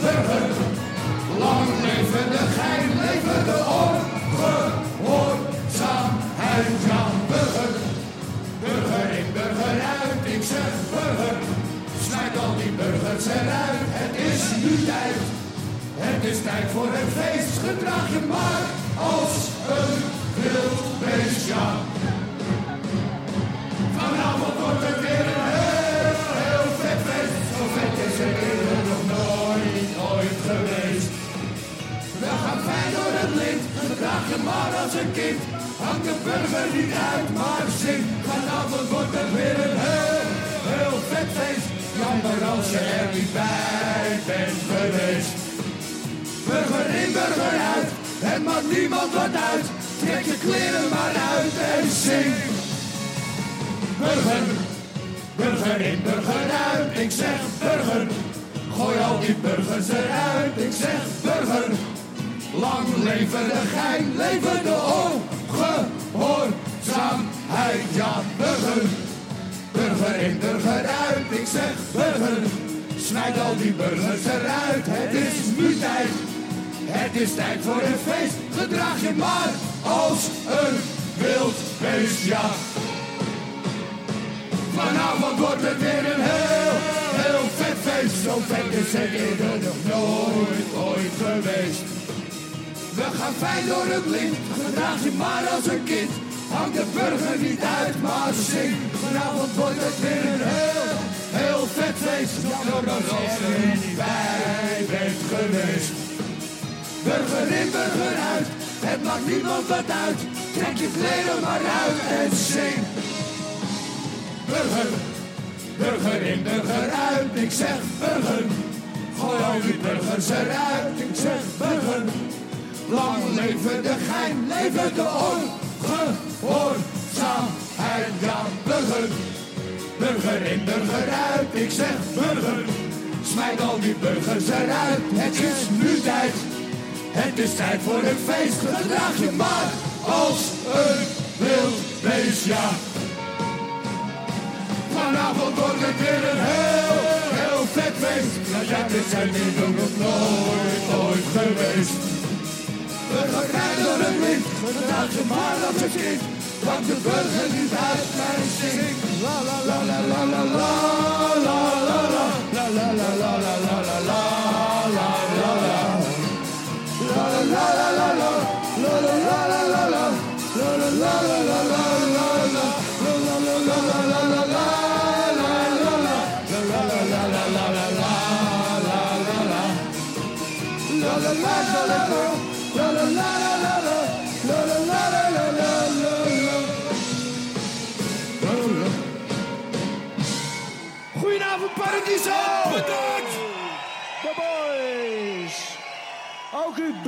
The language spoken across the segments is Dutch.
burger. Lang leven de gein, leven de ongehoorzaamheid, ja burger. Burger in, burger uit, ik zeg burger. Snijd al die burgers eruit, het is nu tijd. Het is tijd voor een feest, gedraag je maar leven de gein, leven de ongehoorzaamheid, ja burger. Burger in, burger uit, ik zeg burger. Snijd al die burgers eruit, het is nu tijd. Het is tijd voor een feest, gedraag je maar Fijn door het lint, gedraag je maar als een kind. Hang de burger niet uit, maar zing. Vanavond wordt het weer een heel, heel vet feest. Jammer als er niet bij bent geweest. Burger in, burger uit, het maakt niemand wat uit. Trek je kleren maar uit en zing. Burger, burger in, burger uit, ik zeg burger. Gooi al die burgers eruit, ik zeg burger. Lang leven de gein, leven de ongehoorzaamheid, ja burger. Burger in, burger uit, ik zeg burger. Smijt al die burgers eruit, het is nu tijd. Het is tijd voor een feest, gedraag je maar als een wild beest, ja. Vanavond wordt het weer een heel, heel vet feest. Ja, dat is het niet nog nooit, ooit geweest. We door het wind, gedraag je maar als een kind. Want de burger niet uit mijn zing. La la la la la la la la la la la la la la la la la la la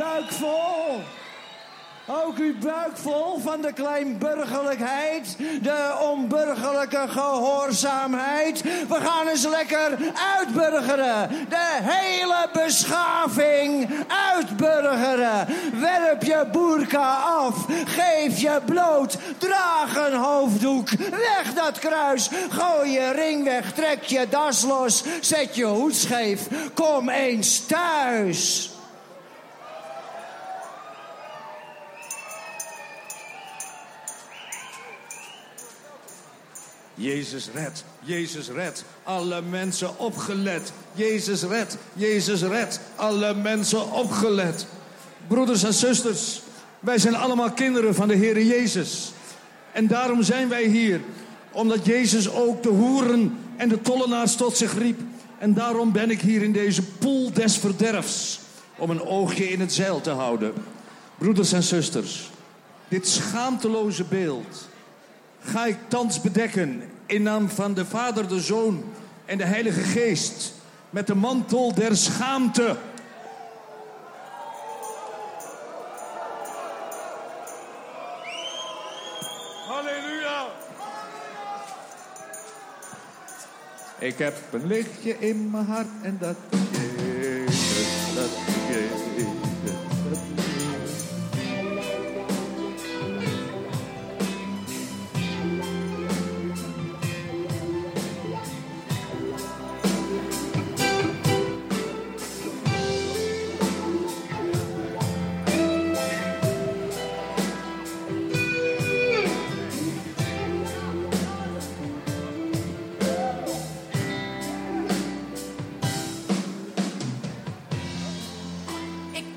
buik vol? Ook uw buik vol van de kleinburgerlijkheid, de onburgerlijke gehoorzaamheid. We gaan eens lekker uitburgeren. De hele beschaving uitburgeren. Werp je boerka af, geef je bloot, draag een hoofddoek, weg dat kruis, gooi je ring weg, trek je das los, zet je hoed scheef, kom eens thuis. Jezus red, Jezus red, alle mensen opgelet. Jezus red, Jezus red, alle mensen opgelet. Broeders en zusters, wij zijn allemaal kinderen van de Heer Jezus. En daarom zijn wij hier, omdat Jezus ook de hoeren en de tollenaars tot zich riep. En daarom ben ik hier in deze poel des verderfs. om een oogje in het zeil te houden. Broeders en zusters, dit schaamteloze beeld ga ik thans bedekken in naam van de Vader, de Zoon en de Heilige Geest met de mantel der schaamte. Halleluja! Ik heb een lichtje in mijn hart en dat is dat is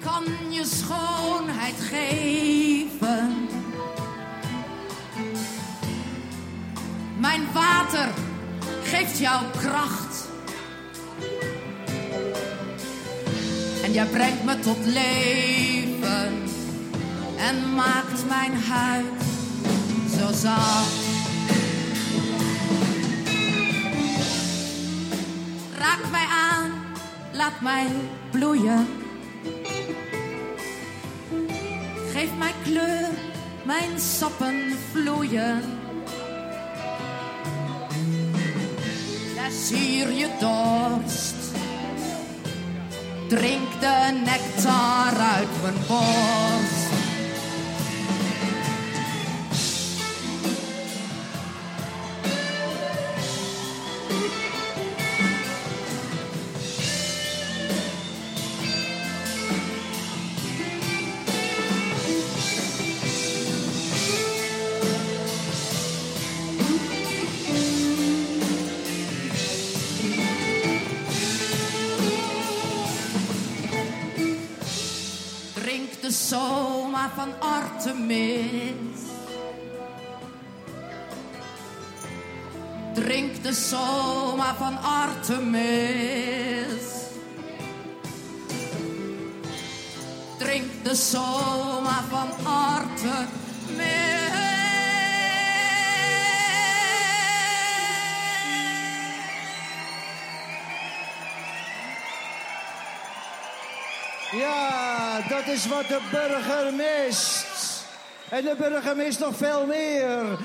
kan je schoonheid geven. Mijn water geeft jou kracht. En jij brengt me tot leven. En maakt mijn huid zo zacht. Raak mij aan, laat mij bloeien. Kleur, mijn sappen vloeien. Les hier je dorst. Drink de nectar uit mijn borst. Soma van Artemis. Drink de soma van Artemis. Ja, dat is wat de burger mist. En de burger mist nog veel meer.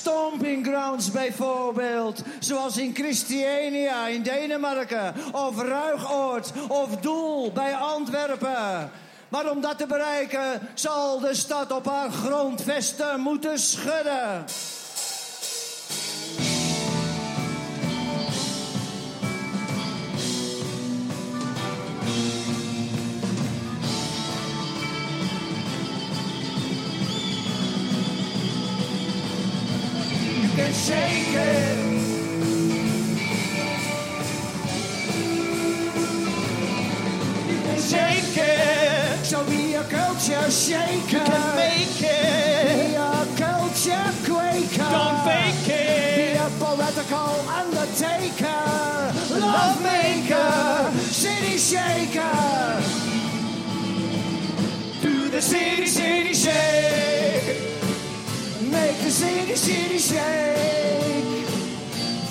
Stomping grounds bijvoorbeeld. Zoals in Christiania in Denemarken. Of Ruigoord of Doel bij Antwerpen. Maar om dat te bereiken zal de stad op haar grondvesten moeten schudden. Shaker. You can make it. Be a culture quaker. Don't fake Be it. a political undertaker. Love maker. City shaker. Do the city, city shake. Make the city, city shake.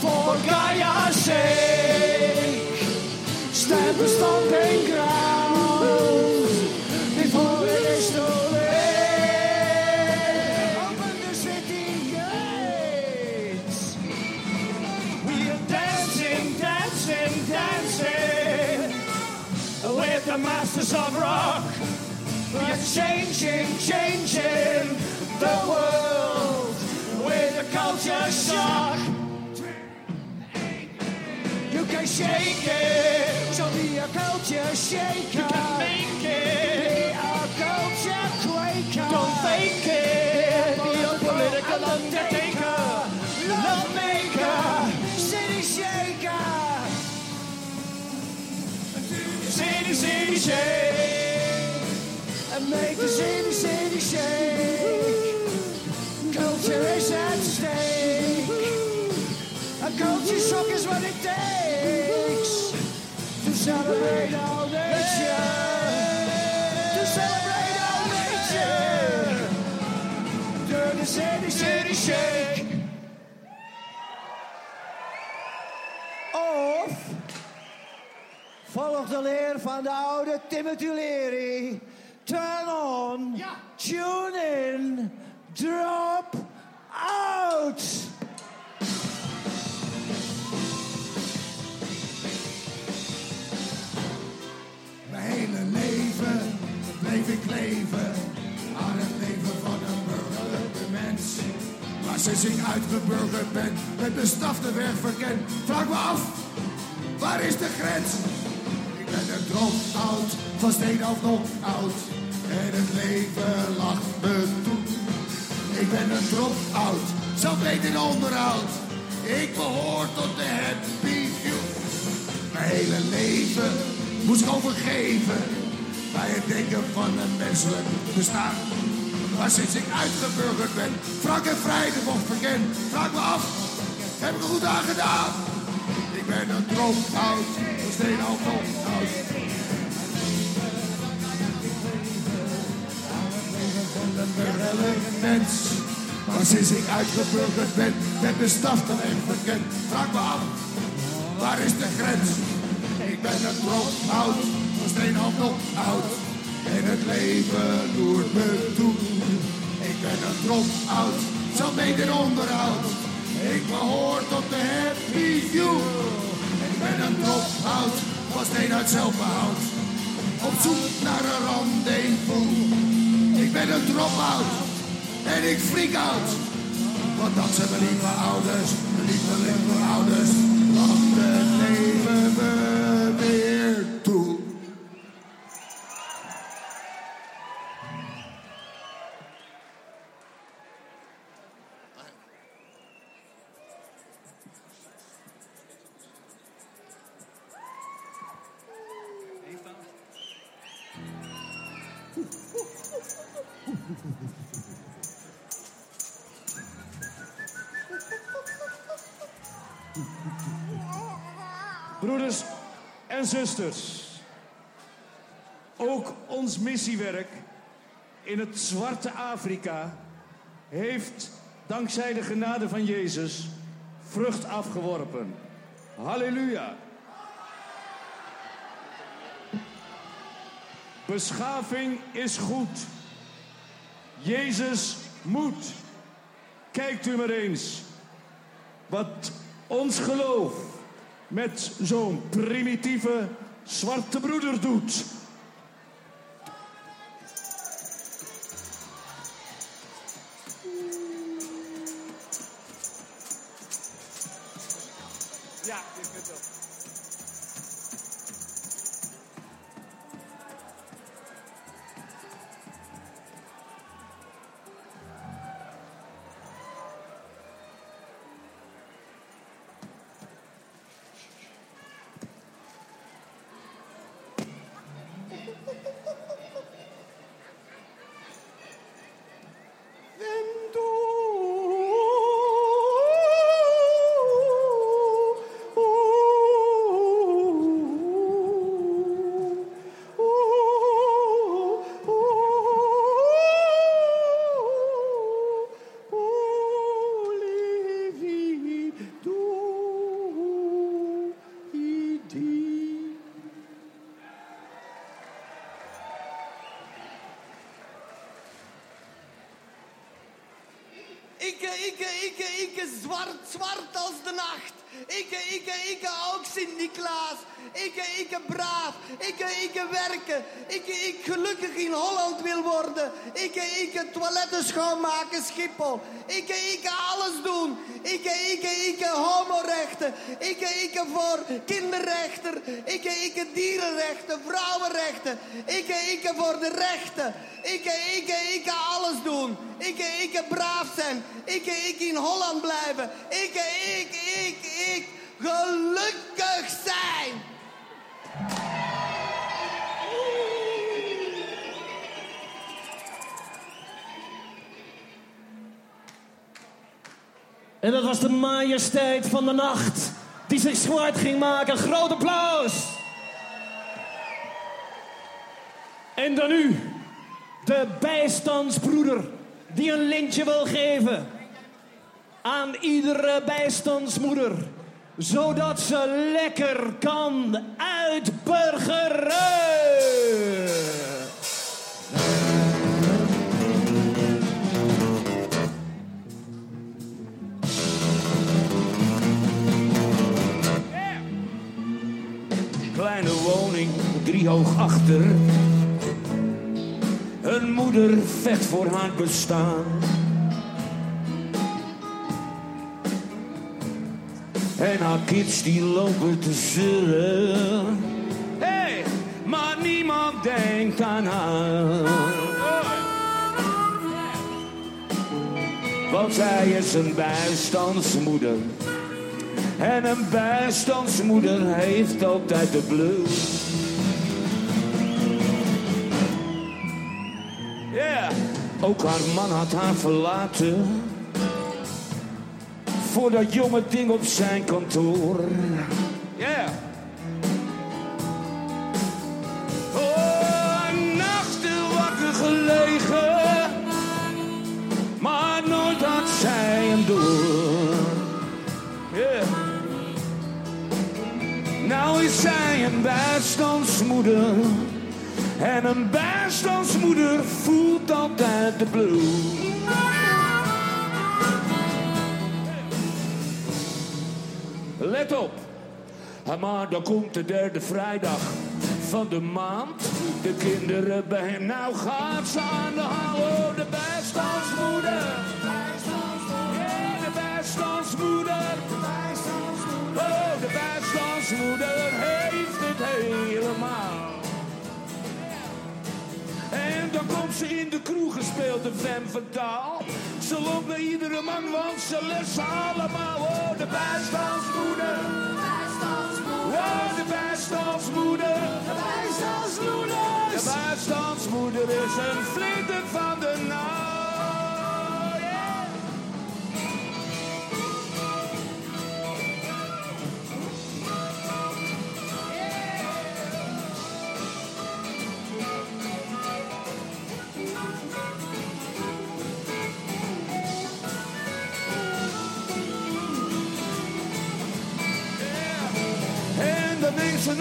For Gaia's sake. Stand the stomping ground. The masters of rock. We are changing, changing the world with a culture shock. You can shake it. So be a culture shaker. You can make it, be a culture quaker. Don't fake it. Be a political undertaker. Love maker. City shaker. city, city shake. And make the city, city shake. Culture is at stake. A culture shock is what it takes to celebrate our nature. To celebrate our nature. the city, city shake. Off. Nog de leer van de oude Timothy Leary. Turn on, Ja. tune in, drop out. Mijn hele leven bleef ik leven aan het leven van een burgerlijke mens. Maar sinds ik uitgeburgerd ben, met de staf de weg verken, vraag me af, waar is de grens? Ik ben een drop-out, van steen nog oud. En het leven lacht me toe. Ik ben een drop-out, zelf weet in onderhoud. Ik behoor tot de happy few. Mijn hele leven moest ik overgeven bij het denken van een menselijk bestaan. Maar sinds ik uitgeburgerd ben, frank en vrij de mocht verken, vraag me af, heb ik er goed aan gedaan? Ik ben een drop-out, een steen al nog oud. Een burgerlijke mens. Maar sinds ik uitgeburgerd ben, met de staf te weg verkend, vraag me af, Waar is de grens? Ik ben een drop-out, van steenhand nog oud. En het leven loert me toe. Ik ben een drop-out, zal mee in onderhoud. Ik behoor tot de happy few. Ik ben een drop-out, van steen uit zelfbehoud. Op zoek naar een rendezvous. Ik ben een drop-out en ik freak out. Want dat zijn mijn lieve ouders, mijn lieve lieve ouders. Want het leven me weer toe. Ook ons missiewerk in het zwarte Afrika heeft dankzij de genade van Jezus vrucht afgeworpen. Halleluja. Beschaving is goed. Jezus moet. Kijkt u maar eens wat ons geloof met zo'n primitieve zwarte broeder doet. Ikke, ikke, ikke, ikke, zwart, zwart als de nacht. Ikke, ikke, ikke, ook Sint-Niklaas. Ikke, ikke, braaf. Ikke, ikke, werken. Ikke, ik gelukkig in Holland wil worden. Ikke, ikke, toiletten schoonmaken, Schiphol. Ikke, ikke, alles doen. Ikke, ikke, ikke, homorechten. Ikke, ikke, voor kinderrechten. Ikke, ikke, dierenrechten, vrouwenrechten. Ikke, ikke, voor de rechten. Ikke, ikke, ikke, alles doen. Ikke, ikke, braaf zijn. Ikke, ik in Holland blijven. Ikke, ik, ik, ik, gelukkig zijn. En dat was de majesteit van de nacht die zich zwart ging maken. Groot applaus! En dan nu de bijstandsbroeder die een lintje wil geven aan iedere bijstandsmoeder, zodat ze lekker kan uit. uit Burgerij. Kleine woning, driehoog achter. Een moeder vecht voor haar bestaan. En haar kids die lopen te zeuren. Hey, maar niemand denkt aan haar. Want zij is een bijstandsmoeder. En een bijstandsmoeder heeft altijd de blues. Ja, ook haar man had haar verlaten. Voor dat jonge ding op zijn kantoor. Ja. Oh, nachten wakker gelegen. Maar nooit had zij hem door. Ja. Nou is zij een bijstandsmoeder. En een bijstandsmoeder voelt altijd de blues. Let op. Maar dan komt de derde vrijdag van de maand. De kinderen bij hem. Nou gaat ze aan de haal. Oh, de bijstandsmoeder. De bijstandsmoeder. Oh, de bijstandsmoeder heeft het helemaal. En dan komt ze in de kroeg gespeeld, de femme fataal. Ze naar iedere man, want ze lessen allemaal. Oh, de bijstandsmoeder. Oh, de bijstandsmoeder. De bijstandsmoeder. De bijstandsmoeder is een vlinder van de nacht.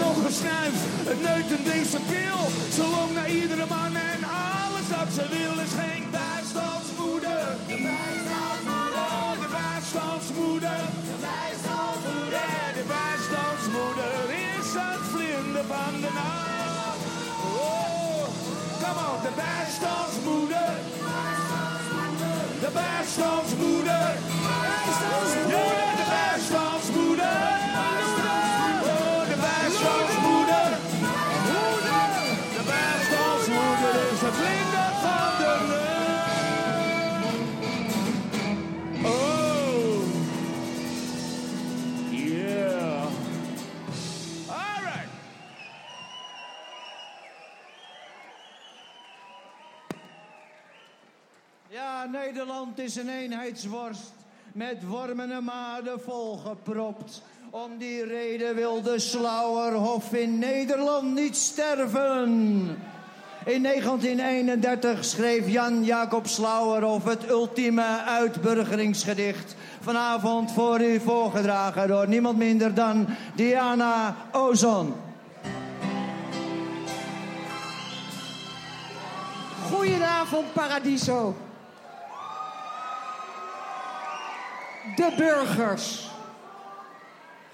Nog een snuif, het neuten deze pil. Ze loopt naar iedere man en alles dat ze wil is geen bijstandsmoeder. De bijstandsmoeder. Oh, de bijstandsmoeder. De bijstandsmoeder. De bijstandsmoeder is het vlinder van de nacht. Oh, come on, de bijstandsmoeder. De bijstandsmoeder. Ja, de bijstandsmoeder. Nederland is een eenheidsworst met wormen en maden volgepropt. Om die reden wil de Slauerhof in Nederland niet sterven. In 1931 schreef Jan Jacob Slauerhof het ultieme uitburgeringsgedicht. Vanavond voor u voorgedragen door niemand minder dan Diana Ozon. Goedenavond, Paradiso. De burgers.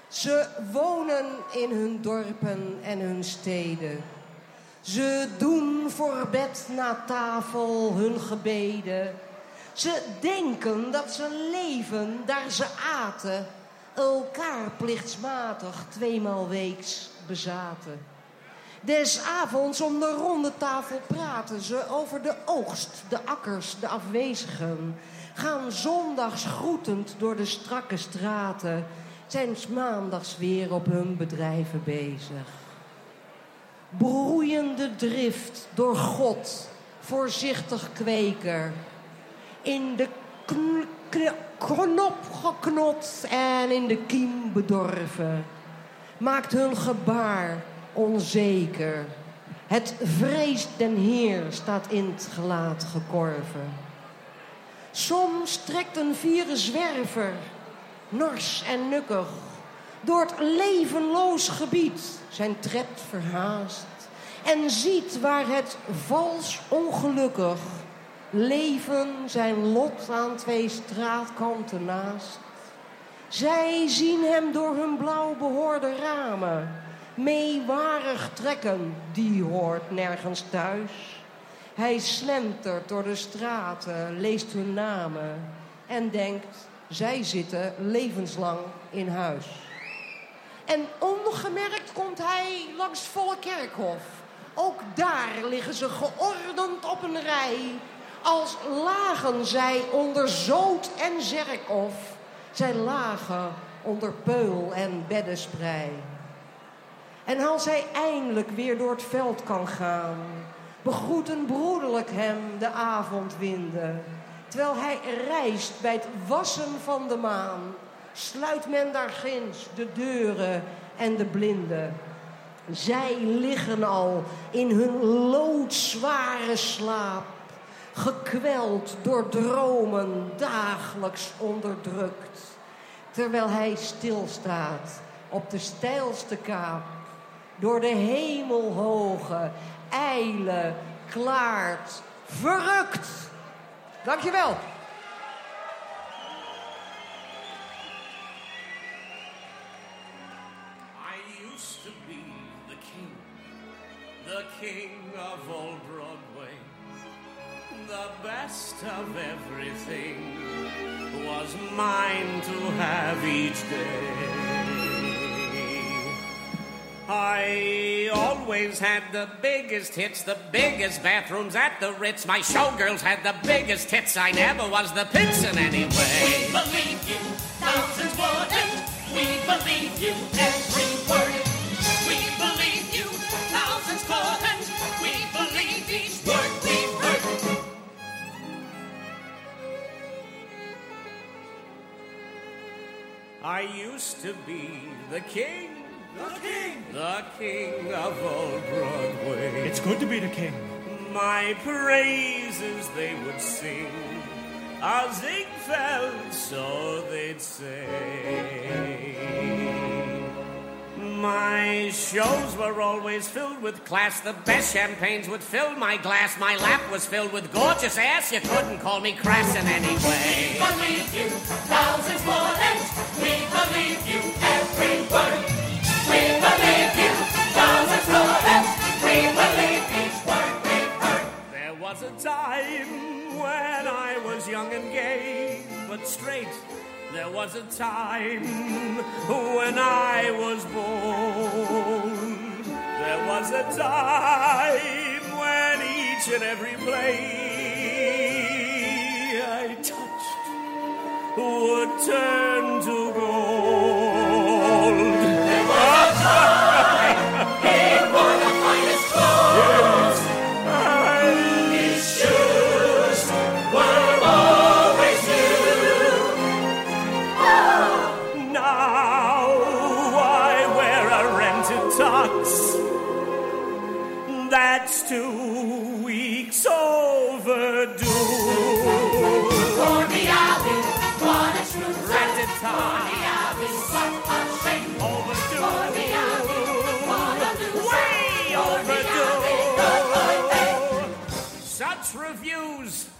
Ze wonen in hun dorpen en hun steden. Ze doen voor bed na tafel hun gebeden. Ze denken dat ze leven daar ze aten. Elkaar plichtsmatig tweemaal weeks bezaten. Des avonds om de ronde tafel praten ze over de oogst, de akkers, de afwezigen. Gaan zondags groetend door de strakke straten. Zijn 's maandags weer op hun bedrijven bezig. Broeiende drift door God, voorzichtig kweker. In de kn- kn- knop geknot en in de kiem bedorven. Maakt hun gebaar onzeker. Het vreest den Heer staat in het gelaat gekorven. Soms trekt een vieren zwerver, nors en nukkig, door het levenloos gebied zijn tred verhaast en ziet waar het vals ongelukkig leven zijn lot aan twee straatkanten naast. Zij zien hem door hun blauw behoorde ramen meewarig trekken, die hoort nergens thuis. Hij slentert door de straten, leest hun namen en denkt, zij zitten levenslang in huis. En ongemerkt komt hij langs volle kerkhof. Ook daar liggen ze geordend op een rij, als lagen zij onder zoot en zerkof. Zij lagen onder peul en beddensprei. En als hij eindelijk weer door het veld kan gaan, begroeten broederlijk hem de avondwinden. Terwijl hij reist bij het wassen van de maan, sluit men daar ginds de deuren en de blinden. Zij liggen al in hun loodzware slaap, gekweld door dromen dagelijks onderdrukt. Terwijl hij stilstaat op de steilste kaap door de hemelhoge, eile, klaart, verrukt. Dankjewel. I used to be the king, the king of old Broadway. The best of everything was mine to have each day. I always had the biggest hits, the biggest bathrooms at the Ritz. My showgirls had the biggest hits. I never was the Pixin anyway. We believe you, thousands wouldn't. We believe you, every word. We believe you, thousands couldn't. We believe each word we've heard. I used to be the king. The king! The king of old Broadway. It's good to be the king. My praises they would sing. A Ziegfeld, so they'd say. My shows were always filled with class. The best champagnes would fill my glass. My lap was filled with gorgeous ass. You couldn't call me crass in any way. We way. believe you, thousands wouldn't. We believe you, every word. Would turn to gold.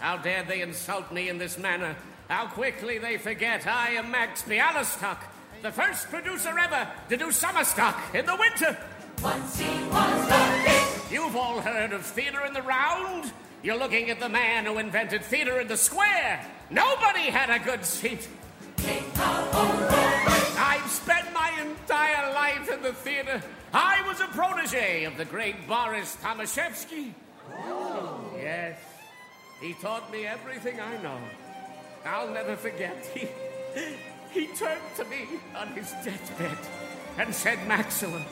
How dare they insult me in this manner? How quickly they forget I am Max Bialystock, the first producer ever to do summer stock in the winter. Once he was the king. You've all heard of theater in the round? You're looking at the man who invented theater in the square. Nobody had a good seat. I've spent my entire life in the theater. I was a protege of the great Boris Tomaszewski. Yes, he taught me everything I know. I'll never forget. He, he turned to me on his deathbed and said, Maxilla,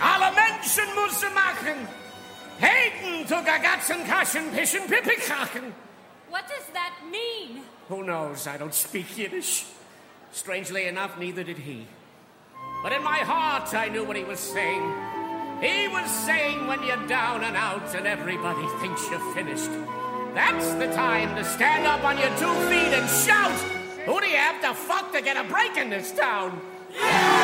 alle Menschen müssen machen. Hayden to Gagatzen, Kaschen, Pischen, Pippikrachen. What does that mean? Who knows? I don't speak Yiddish. Strangely enough, neither did he. But in my heart, I knew what he was saying. He was saying when you're down and out and everybody thinks you're finished. That's the time to stand up on your two feet and shout. Who do you have to fuck to get a break in this town? Yeah!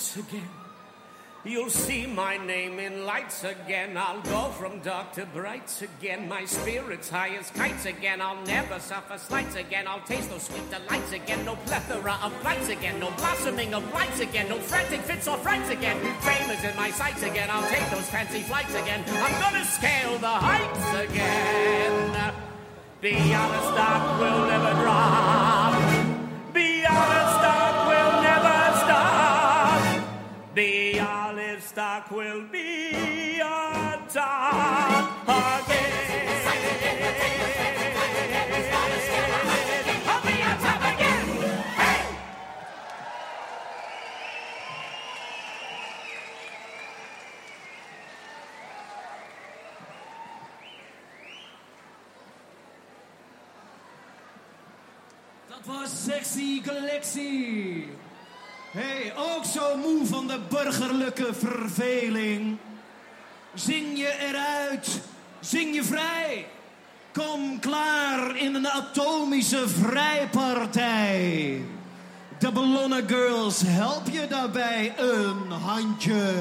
Nights again. You'll see my name in lights again. I'll go from dark to brights again. My spirit's high as kites again. I'll never suffer slights again. I'll taste those sweet delights again. No plethora of flights again. No blossoming of lights again. No frantic fits or frights again. Fame is in my sights again. I'll take those fancy flights again. I'm gonna scale the heights again. The honest stock will never drop. Olive stock will be on top again. I'll be on top again. Hey! Dat was Sexy Collectie. Hey, ook zo moe van de burgerlijke verveling. Zing je eruit, zing je vrij. Kom klaar in een atomische vrijpartij. De Ballonnen Girls help je daarbij een handje.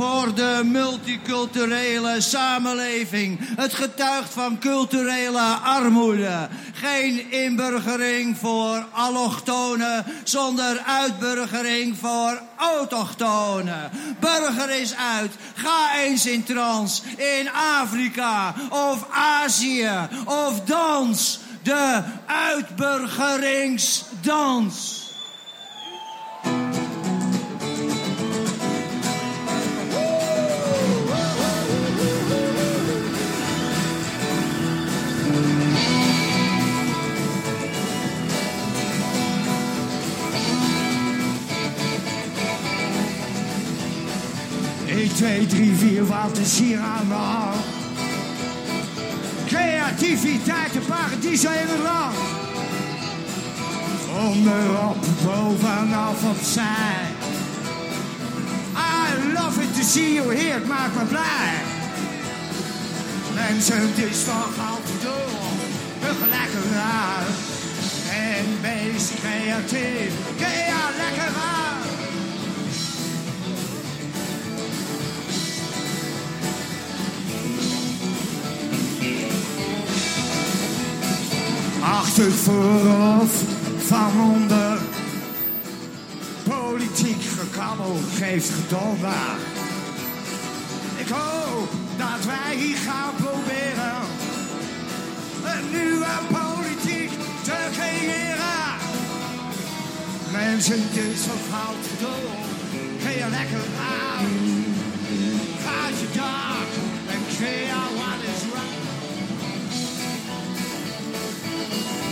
Voor de multiculturele samenleving. Het getuigt van culturele armoede. Geen inburgering voor allochtonen zonder uitburgering voor autochtonen. Burger is uit. Ga eens in trans in Afrika of Azië of dans de uitburgeringsdans. Eén, twee, drie, vier, wat is hier aan de hand? Creativiteit, een paradies in het land. Onderop, bovenaf, opzij. I love it to see you here, het maakt me blij. Mensen, het is toch altijd door, nog lekker. En wees creatief, ja, lekker uit. Achter, vooraf, van onder. Politiek gekabbel geeft gedonder. Ik hoop dat wij hier gaan proberen een nieuwe politiek te creëren. Mensen, is zo fout door. Ga je lekker aan. Ga je dag en creëer Burgers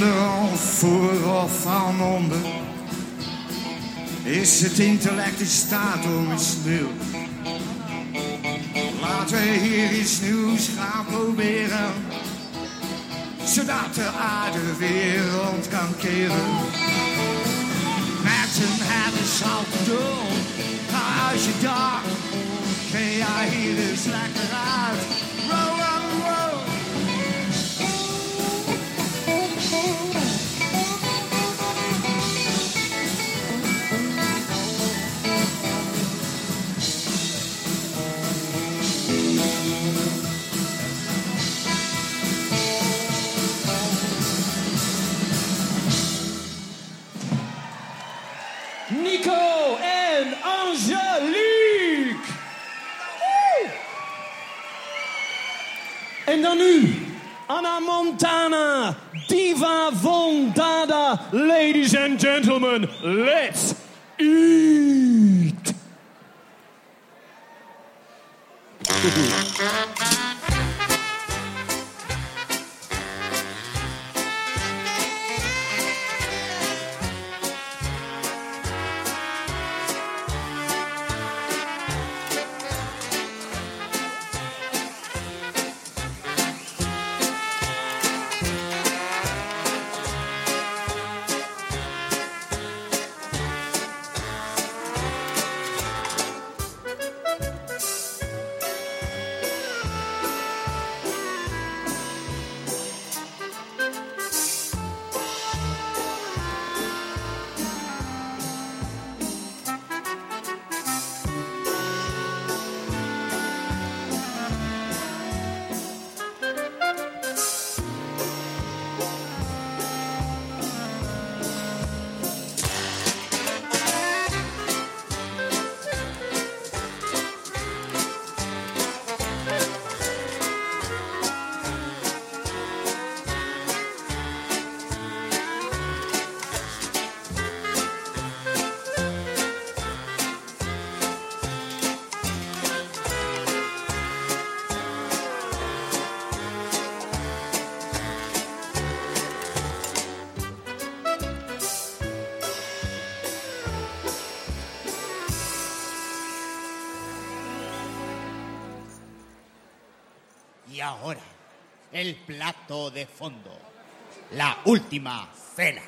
Rand vooraf van onder is het intellect in staat om iets nieuws. Laten we hier iets nieuws gaan proberen zodat de aarde weer rond kan keren. Met een hele zout doel, ga uit je dak, ga jij hier eens lekker uit. Let's ahora, el plato de fondo. La última cena.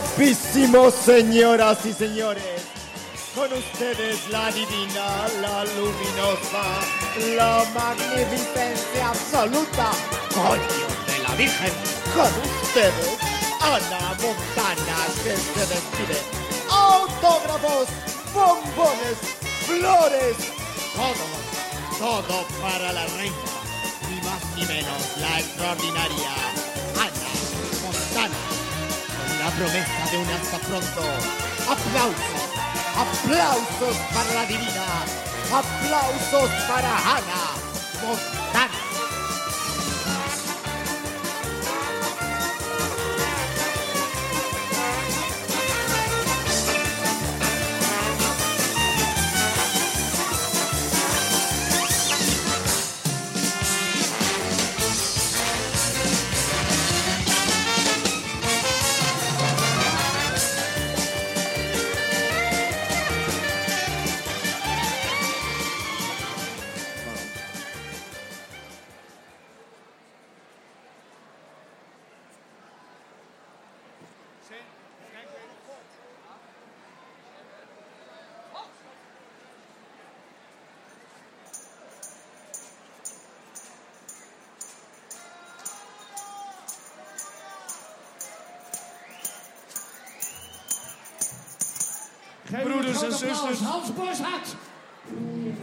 Bravísimo, señoras y señores. Con ustedes la divina, la luminosa, la magnificencia absoluta. Coño de la Virgen. Con ustedes, Ana Montana, que se despide. Autógrafos, bombones, flores, todo, todo para la reina. Ni más ni menos la extraordinaria promesa de un hasta pronto. Aplausos, aplausos para la divina. Aplausos para Ana Montana.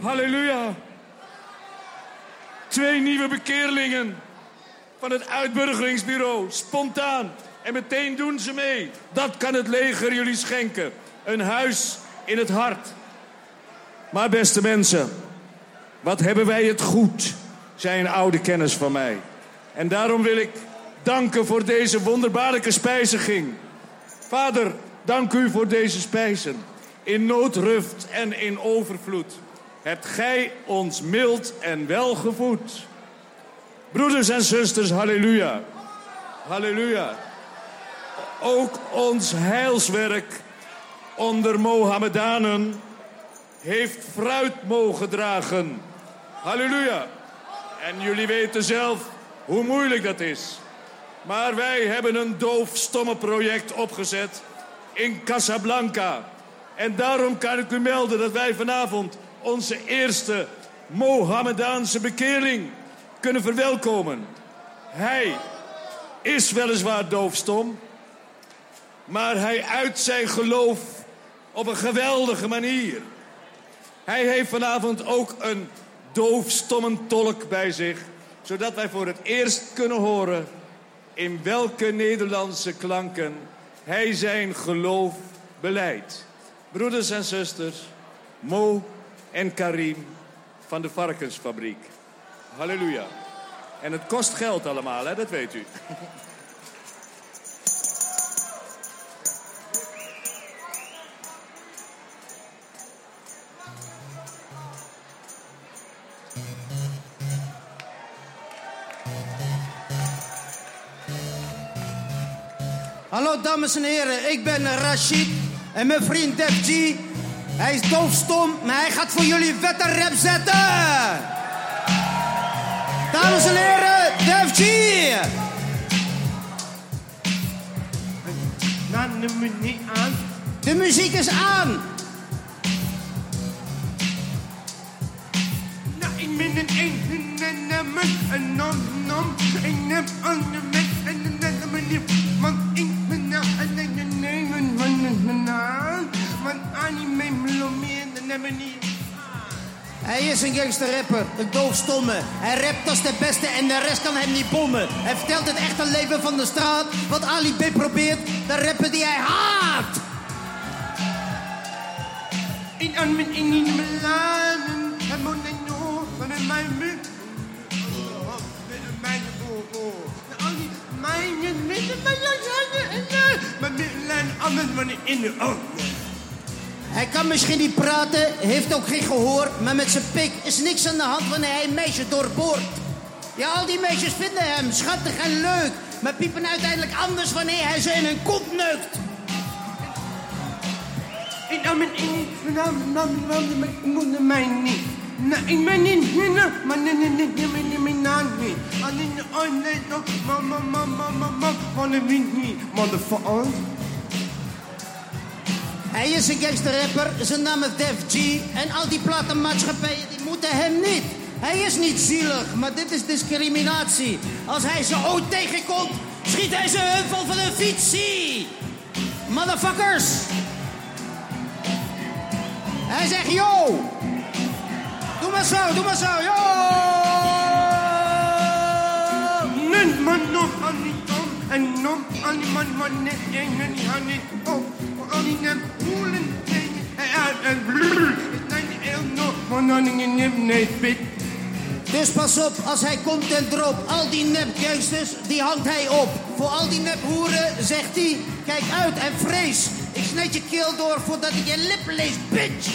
Halleluja. Twee nieuwe bekeerlingen van het uitburgeringsbureau. Spontaan. En meteen doen ze mee. Dat kan het leger jullie schenken. Een huis in het hart. Maar beste mensen, wat hebben wij het goed, zei een oude kennis van mij. En daarom wil ik danken voor deze wonderbaarlijke spijziging. Vader, dank u voor deze spijzen. In noodruft en in overvloed hebt gij ons mild en wel gevoed. Broeders en zusters, halleluja. Halleluja. Ook ons heilswerk onder Mohammedanen heeft fruit mogen dragen. Halleluja. En jullie weten zelf hoe moeilijk dat is. Maar wij hebben een doofstomme project opgezet in Casablanca. En daarom kan ik u melden dat wij vanavond onze eerste Mohammedaanse bekeerling kunnen verwelkomen. Hij is weliswaar doofstom, maar hij uit zijn geloof op een geweldige manier. Hij heeft vanavond ook een doofstomme tolk bij zich, zodat wij voor het eerst kunnen horen in welke Nederlandse klanken hij zijn geloof beleidt. Broeders en zusters, Mo en Karim van de varkensfabriek. Halleluja. En het kost geld allemaal, hè? dat weet u. Hallo dames en heren, ik ben Rashid en mijn vriend Def G. Hij is doofstom, maar hij gaat voor jullie vette rap zetten. Dames en heren, Def G. Nou, de muziek aan. De muziek is aan. Nou, ik ben een een en een een nom nom. Ik heb andere mensen en een Hij is een gangsterrapper, een doofstomme. Hij rapt als de beste en de rest kan hem niet bommen. Hij vertelt het echte leven van de straat. Wat Ali B probeert, de rapper die hij haat. Ik aan mijn in die beladen. Het moet een no van een mijn muur. Mijn mijn midden, mijn handen, mijn midden, anders van in de ogen. Hij kan misschien niet praten, heeft ook geen gehoor, maar met zijn pik is niks aan de hand wanneer hij een meisje doorboort. Ja, al die meisjes vinden hem schattig en leuk, maar piepen uiteindelijk anders wanneer hij ze in hun kont neukt. Ik nam het in, nam, nam, nam, ik moet mij niet. Nou, ik ben niet hinnen, maar nee, nee, nee, nee, nee, nee, nee, nee, nee. De oorlog, nog, mama, mama, mama, van de wind niet, motherfucker. Hij is een gangsterrapper, zijn naam is Def G. En al die platenmaatschappijen die moeten hem niet. Hij is niet zielig, maar dit is discriminatie. Als hij ze ooit tegenkomt, schiet hij ze heuvel van een fietsie. Motherfuckers. Hij zegt, yo. Doe maar zo, doe maar zo, yo. Nee, man, nog aan. En nog aan die man, man, net, Dus pas op, als hij komt en drop al die nepgangsters, die hangt hij op. Voor al die nephoeren zegt hij, kijk uit en vrees. Ik snijd je keel door voordat ik je lippen lees, bitch.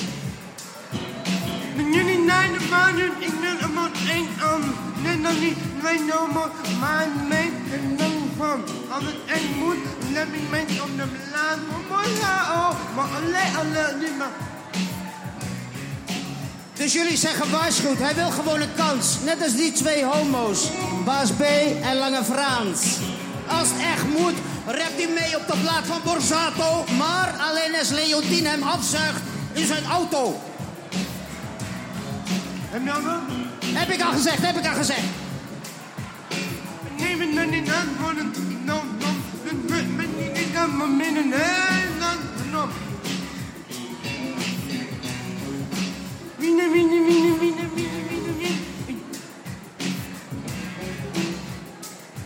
Jullie naar de mannen, ik ben er maar één aan. Net dan niet, wij noemen, maar mee en dan van. Als het echt moet, let me mensen op de blaad. Maar alleen, alleen, niet maar. Dus jullie zijn gewaarschuwd, hij wil gewoon een kans. Net als die twee homo's, Baas B en Lange Frans. Als het echt moet, rapt hij mee op de plaat van Borsato. Maar alleen als Leontien hem afzuigt in zijn auto. Heb je al wel? Heb ik al gezegd, heb ik al gezegd.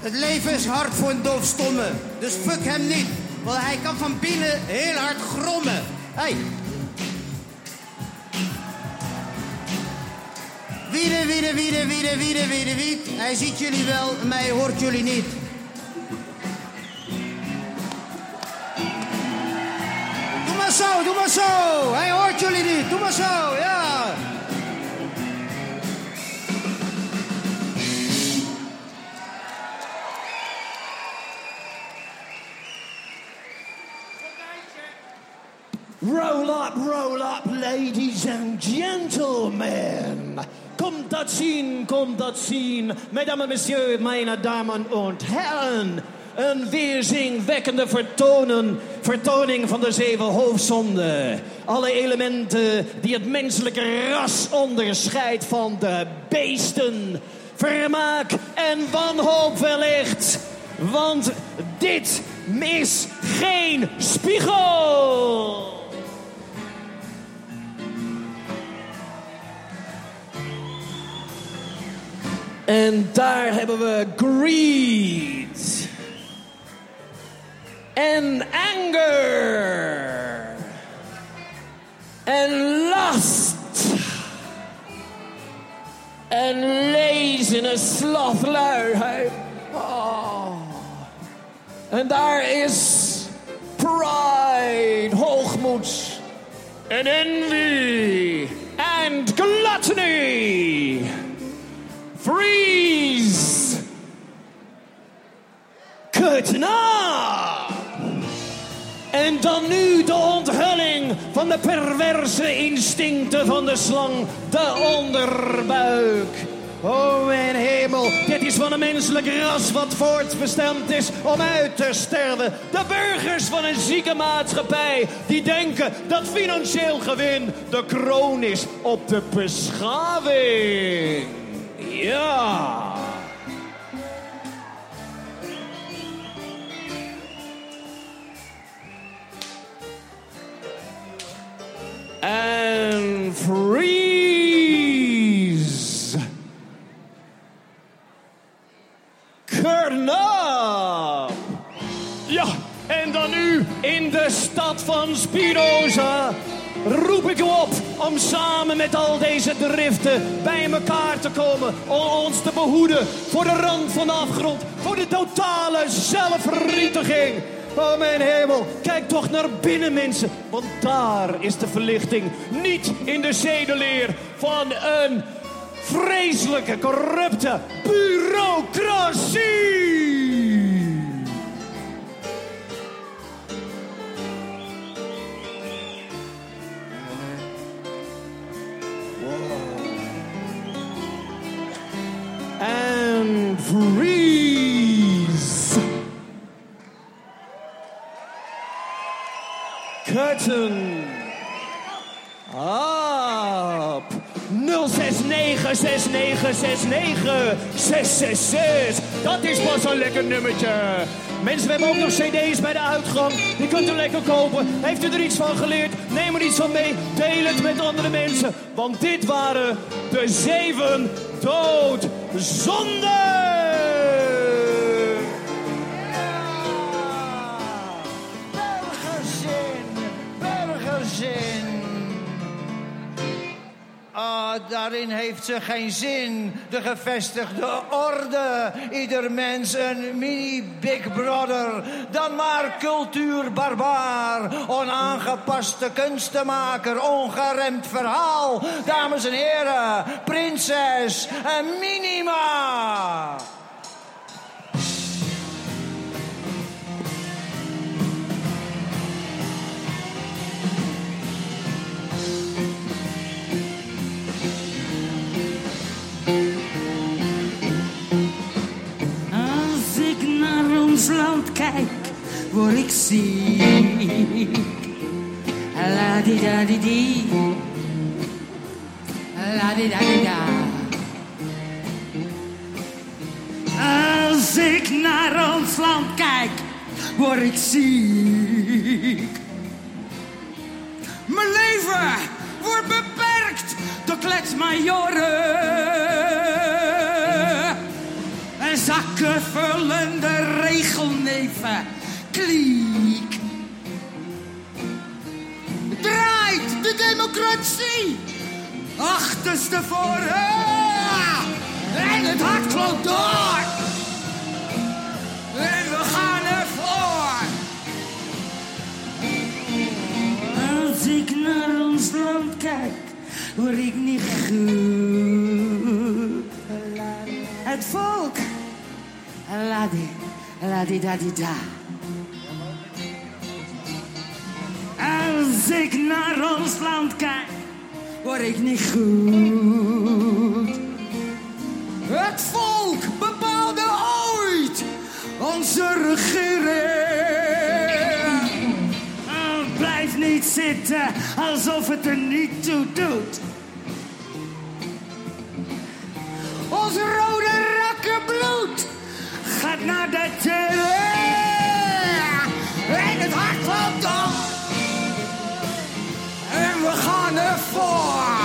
Het leven is hard voor een doofstomme, dus fuck hem niet. Want hij kan van binnen heel hard grommen. Hey, Wiede, wiede, wiede, wiede, wiede, wiede, wied. Hij ziet jullie wel, hij hoort jullie niet. Doe maar zo, doe maar zo. Hij hoort jullie niet. Doe maar zo, ja. Roll up, roll up, ladies and gentlemen. Kommt dat zien, kommt dat zien. Mesdames messieurs, meine Damen und Herren. Een weerzingwekkende vertonen, vertoning van de zeven hoofdzonden. Alle elementen die het menselijke ras onderscheidt van de beesten. Vermaak en wanhoop wellicht. Want dit is geen spiegel. En daar hebben we greed. En anger. En lust. En laziness, slothluiheid. Oh. Ah. En daar is pride, hoogmoed. En envy. And gluttony. Freeze! Kut na! En dan nu de onthulling van de perverse instincten van de slang, de onderbuik. O mijn hemel, dit is van een menselijk ras wat voortbestemd is om uit te sterven. De burgers van een zieke maatschappij die denken dat financieel gewin de kroon is op de beschaving. Ja. And freeze. Curtain up. Ja, en dan nu in de stad van Spinoza roep ik u op om samen met al deze driften bij elkaar te komen. Om ons te behoeden voor de rand van de afgrond. Voor de totale zelfvernietiging. Oh mijn hemel, kijk toch naar binnen mensen. Want daar is de verlichting. Niet in de zedeleer van een vreselijke, corrupte bureaucratie. And freeze. Curtain up. 0696969 Dat is pas een lekker nummertje. Mensen, we hebben ook nog cd's bij de uitgang. Die kunt u lekker kopen. Heeft u er iets van geleerd? Neem er iets van mee. Deel het met andere mensen. Want dit waren de zeven doodzonden. Burgerzin, Daarin heeft ze geen zin, de gevestigde orde. Ieder mens een mini-Big Brother. Dan maar cultuurbarbaar, onaangepaste kunstenmaker, ongeremd verhaal. Dames en heren, prinses en minima. Kijk, word ik ziek. La di da di di. La di da di da. Als ik naar ons land kijk, word ik ziek. Mijn leven wordt beperkt door kletsmajoren. Aanvullende regelneven. Kliek. Draait de democratie achterstevoren. En het hart klopt door. En we gaan ervoor. Als ik naar ons land kijk, word ik niet goed. Het volk, ladi dadi da. Als ik naar ons land kijk, word ik niet goed. Het volk bepaalde ooit onze regering. Blijf niet zitten alsof het er niet toe doet. Ons rode rakkenbloed gaat naar de tele. En het hart loopt op. En we gaan ervoor.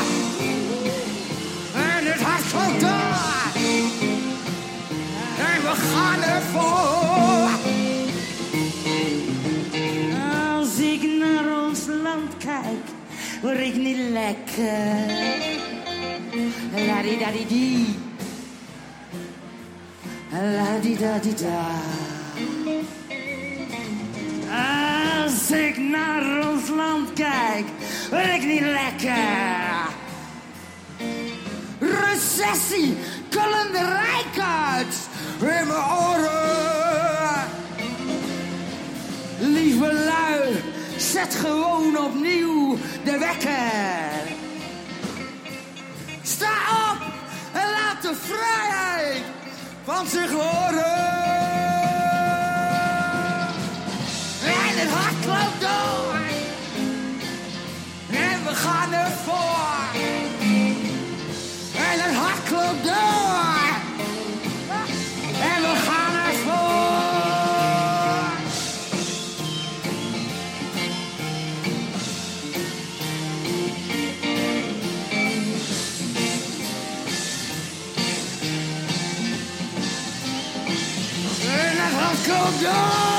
En het hart loopt door. En we gaan ervoor. Als ik naar ons land kijk, word ik niet lekker. La-di-da-di-di. La-di-da-di-da. Als ik naar ons land kijk, word ik niet lekker. Recessie, kullende rijkaards in mijn oren. Lieve lui, zet gewoon opnieuw de wekker. Sta op en laat de vrijheid van zich horen. En het hart loopt door. En we gaan ervoor. En het hart loopt door. Hart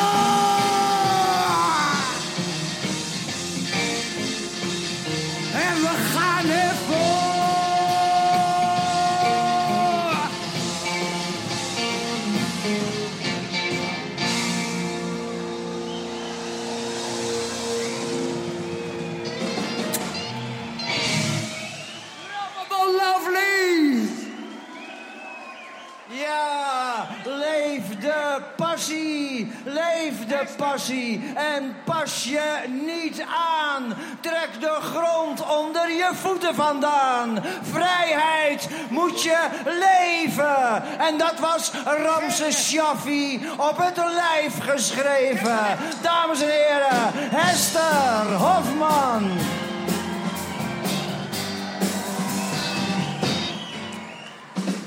passie en pas je niet aan. Trek de grond onder je voeten vandaan. Vrijheid moet je leven. En dat was Ramses Shaffi op het lijf geschreven. Dames en heren, Hester Hofman.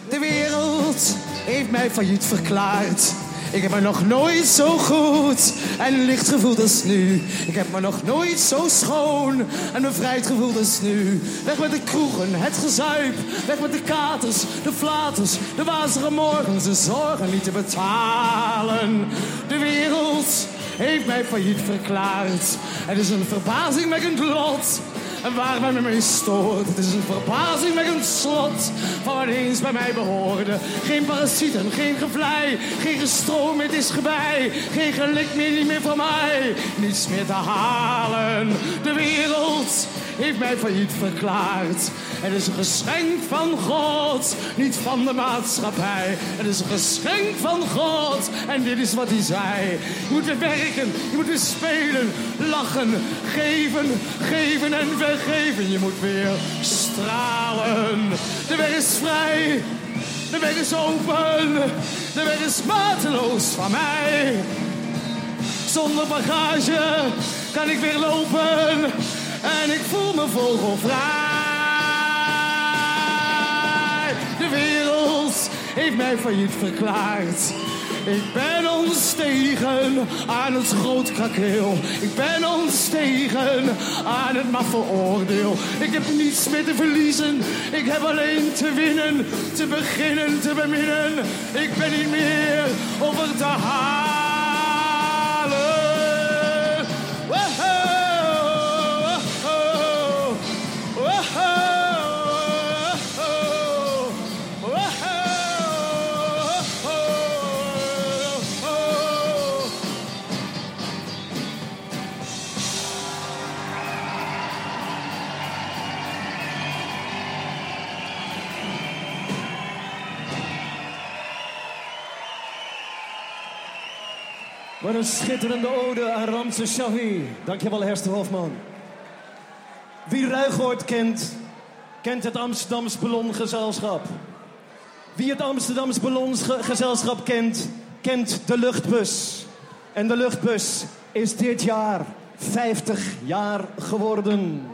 De wereld heeft mij failliet verklaard. Ik heb me nog nooit zo goed en licht gevoeld als nu. Ik heb me nog nooit zo schoon en bevrijd gevoeld als nu. Weg met de kroegen, het gezuip. Weg met de katers, de flaters, de wazige morgens, de zorgen niet te betalen. De wereld heeft mij failliet verklaard. Het is een verbazingwekkend lot. En waar men me mee stoort, het is een verbazingwekkend slot van wat eens bij mij behoorde. Geen parasieten, geen gevlei, geen gestroom, het is gebij. Geen gelik meer, niet meer van mij, niets meer te halen. De wereld heeft mij failliet verklaard. Het is een geschenk van God, niet van de maatschappij. Het is een geschenk van God en dit is wat hij zei. Je moet weer werken, je moet weer spelen, lachen, geven, geven en vergeven. Je moet weer stralen. De weg is vrij, de weg is open, de weg is mateloos van mij. Zonder bagage kan ik weer lopen en ik voel me vogelvrij. Heeft mij failliet verklaard. Ik ben ontstegen aan het groot kakeel. Ik ben ontstegen aan het maffe oordeel. Ik heb niets meer te verliezen. Ik heb alleen te winnen. Te beginnen te beminnen. Ik ben niet meer over te halen. Wat een schitterende ode aan Ramse Shahi. Dankjewel, Herster Hofman. Wie Ruigoord kent, kent het Amsterdams Ballongezelschap. Wie het Amsterdams Ballongezelschap kent, kent de luchtbus. En de luchtbus is dit jaar 50 jaar geworden.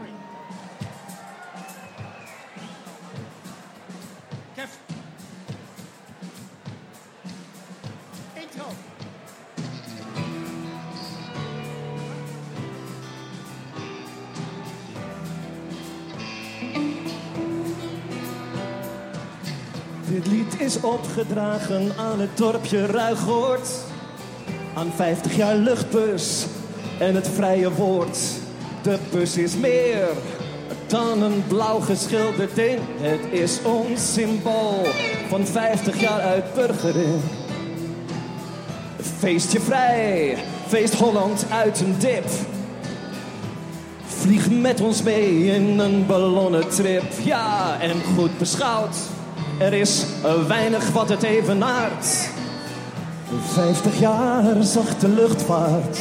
Is opgedragen aan het dorpje Ruigoord. Aan 50 jaar luchtbus en het vrije woord. De bus is meer dan een blauw geschilderd ding. Het is ons symbool van 50 jaar uitburgering. Feestje vrij, feest Holland uit een dip. Vlieg met ons mee in een ballonnentrip. Ja, en goed beschouwd. Er is weinig wat het evenaart. 50 jaar zachte luchtvaart.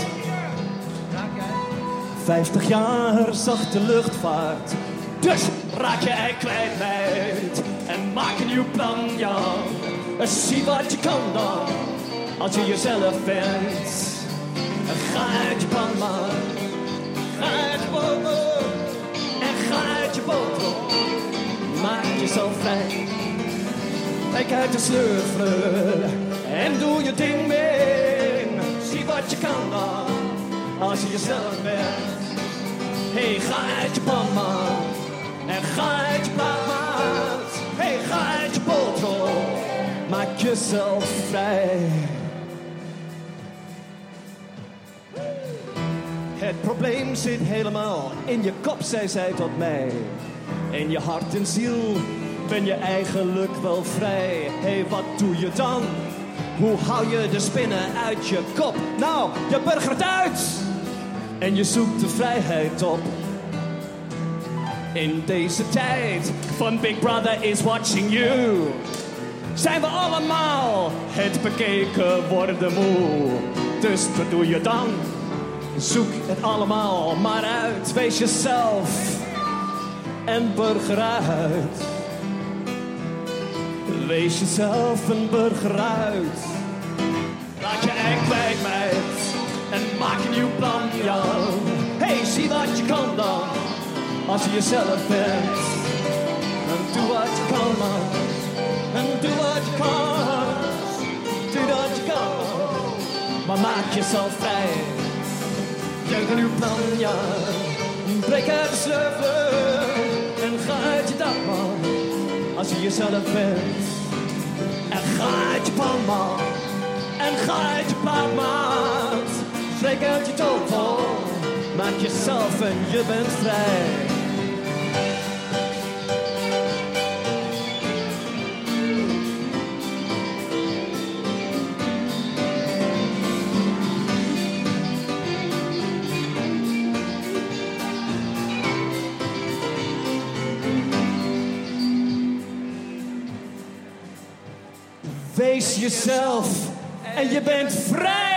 50 jaar zachte luchtvaart. Dus raak je ei kwijt. En maak een nieuw plan, ja. Zie wat je kan dan. Als je jezelf bent. En Ga uit je plan, man. Ga uit je boot. En ga uit je boot. Maak jezelf vrij. Kijk uit de sleuvelen en doe je ding mee. Zie wat je kan dan, als je jezelf bent. Hey, ga uit je pan, man. En ga uit je plaat, maat. Hey, ga uit je boterham. Maak jezelf vrij. Het probleem zit helemaal in je kop, zei zij tot mij. In je hart en ziel ben je eigenlijk wel vrij. Hé, hey, wat doe je dan? Hoe hou je de spinnen uit je kop? Nou, je burgert uit en je zoekt de vrijheid op. In deze tijd van Big Brother is watching you. Zijn we allemaal het bekeken worden moe. Dus wat doe je dan? Zoek het allemaal maar uit. Wees jezelf en burger uit. Wees jezelf een burger uit. Laat je ei kwijt, meid. En maak een nieuw plan, ja. Hey, zie wat je kan dan. Als je jezelf bent. En doe wat je kan, man. En doe wat je kan. Doe wat je kan. Maar maak jezelf vrij. Denk een nieuw plan, ja. Breek uit de sleutel. En ga uit je dak, man. Als je jezelf bent. En ga uit je pan, man. En ga uit je plaat, maat. Breek uit je topo. Maak jezelf en je bent vrij. Wees jezelf en je bent vrij.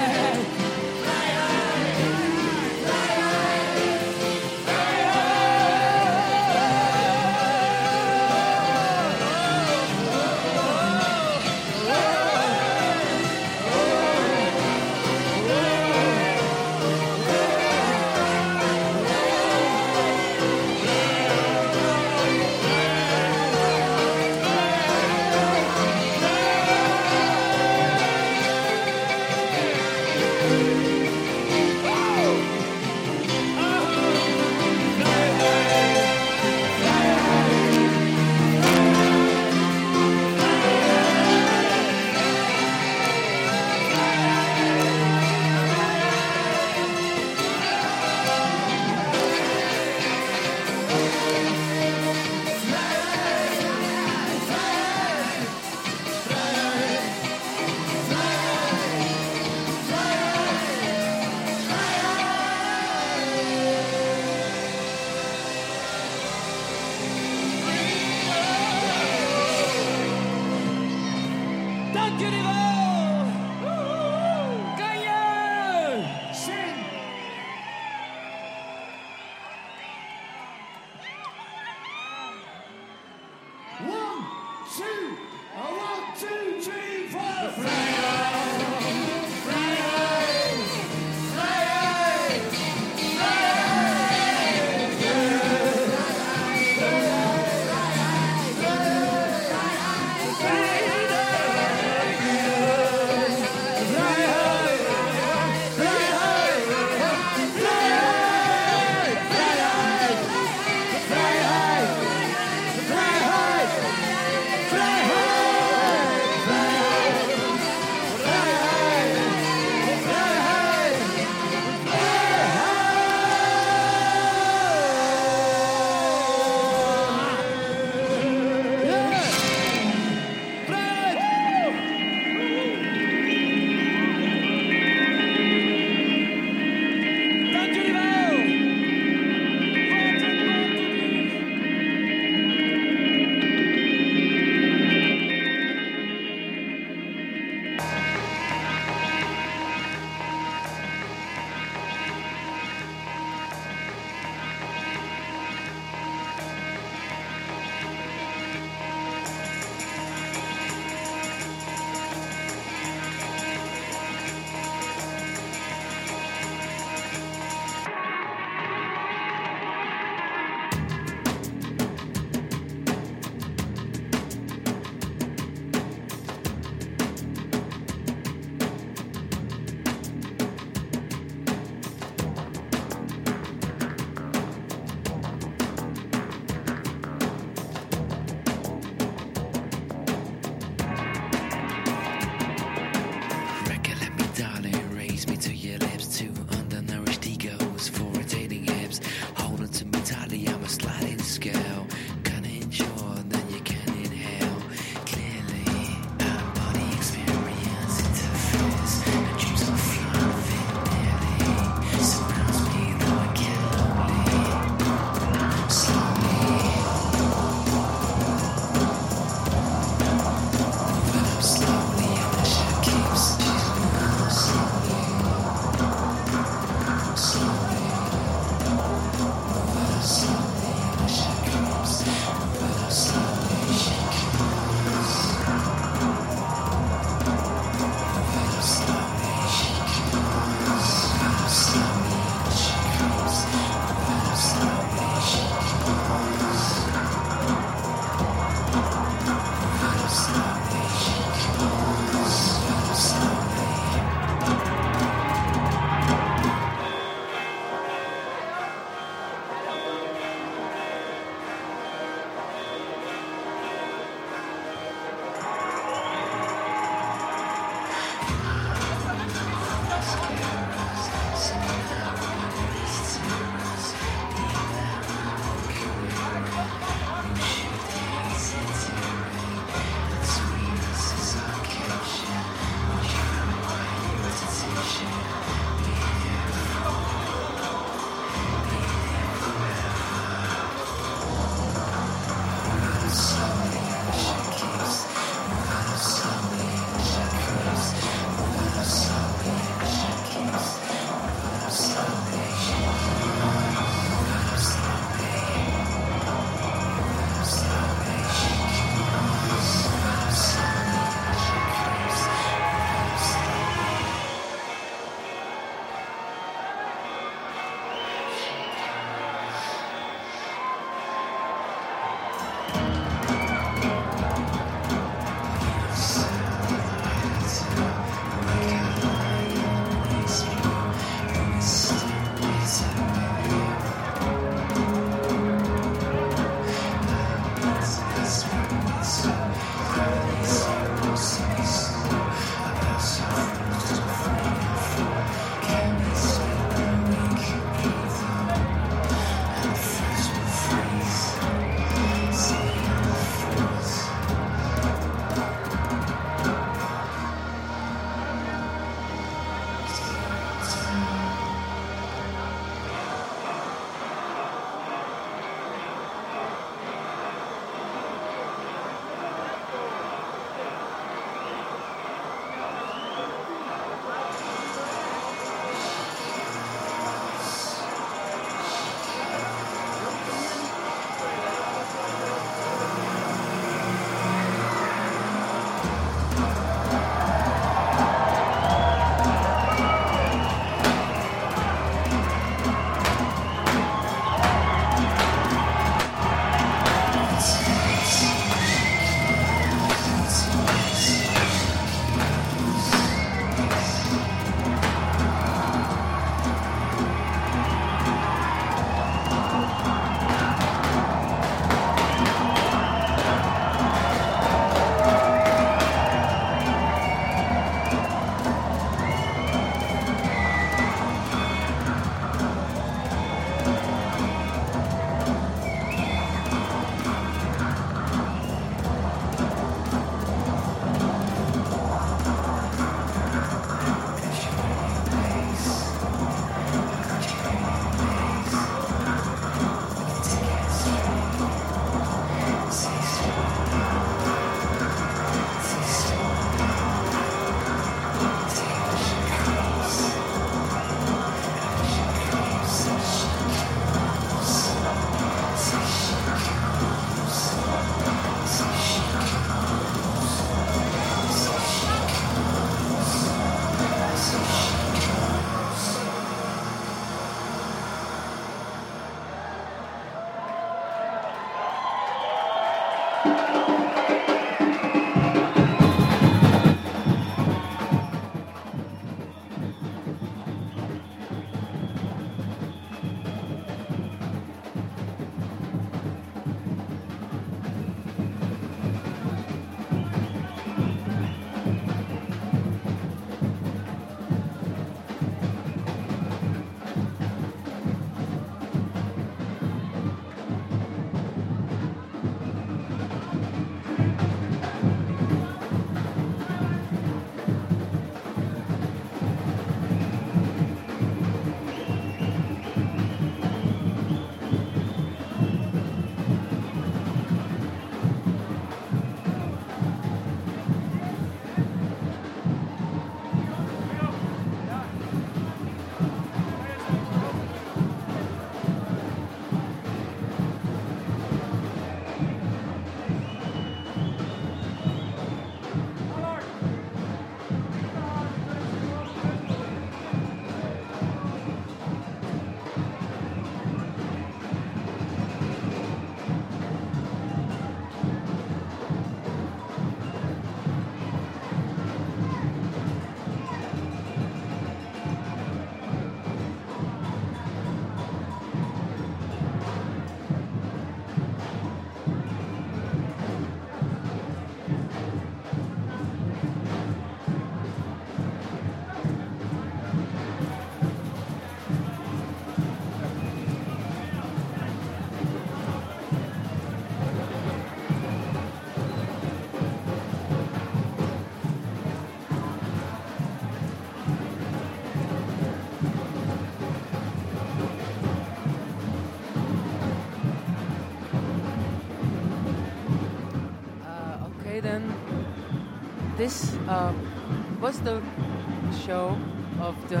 Show of the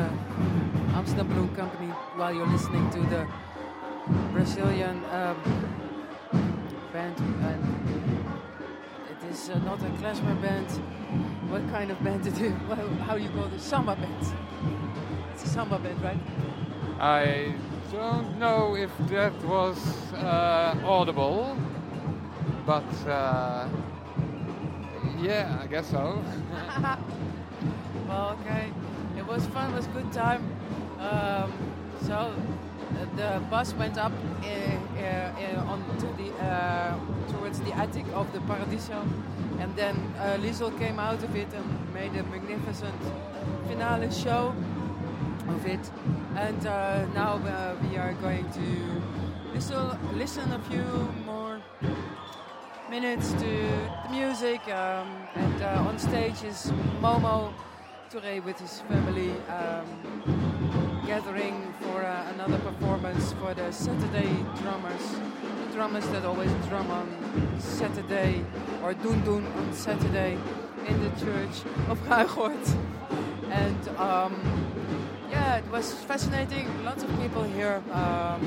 Amsterdam Balloon Company while you're listening to the Brazilian um, band. And it is uh, not a klezmer band. What kind of band it is? Well, how do you call it? Samba band. It's a samba band, right? I don't know if that was uh, audible, but uh, yeah, I guess so. well, okay. It was fun. It was good time. Um, so the bus went up uh, uh, uh, on to the uh, towards the attic of the Paradiso, and then uh, Liesel came out of it and made a magnificent finale show of it. And uh, now uh, we are going to listen, listen a few more minutes to the music. Um, and uh, on stage is Momo Touré with his family um, gathering for uh, another performance for the Saturday drummers. The drummers that always drum on Saturday or doen doen on Saturday in the church of Ruigoort. And um, yeah, it was fascinating. Lots of people here. Um,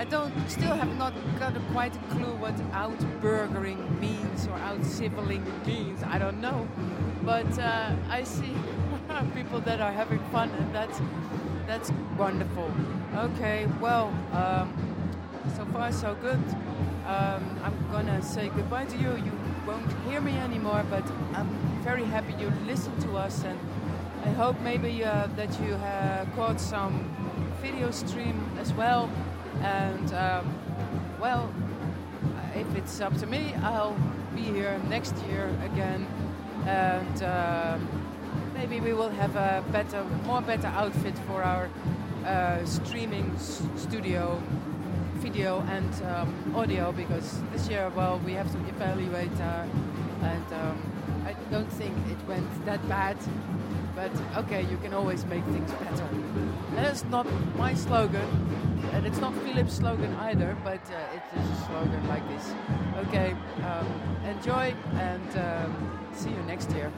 I don't still have not got a, quite a clue what outburgering means or out-civiling means. I don't know, but uh, I see people that are having fun, and that's that's wonderful. Okay, well, um, so far so good. Um, I'm gonna say goodbye to you. You won't hear me anymore, but I'm very happy you listened to us and. I hope maybe uh, that you have caught some video stream as well. And um, well, if it's up to me, I'll be here next year again. And uh, maybe we will have a better, more better outfit for our uh, streaming studio, video and um, audio. Because this year, well, we have to evaluate, uh, and um, I don't think it went that bad. But okay, you can always make things better. It's not my slogan, and it's not Philip's slogan either, but uh, it is a slogan like this. Okay, um, enjoy and um, see you next year.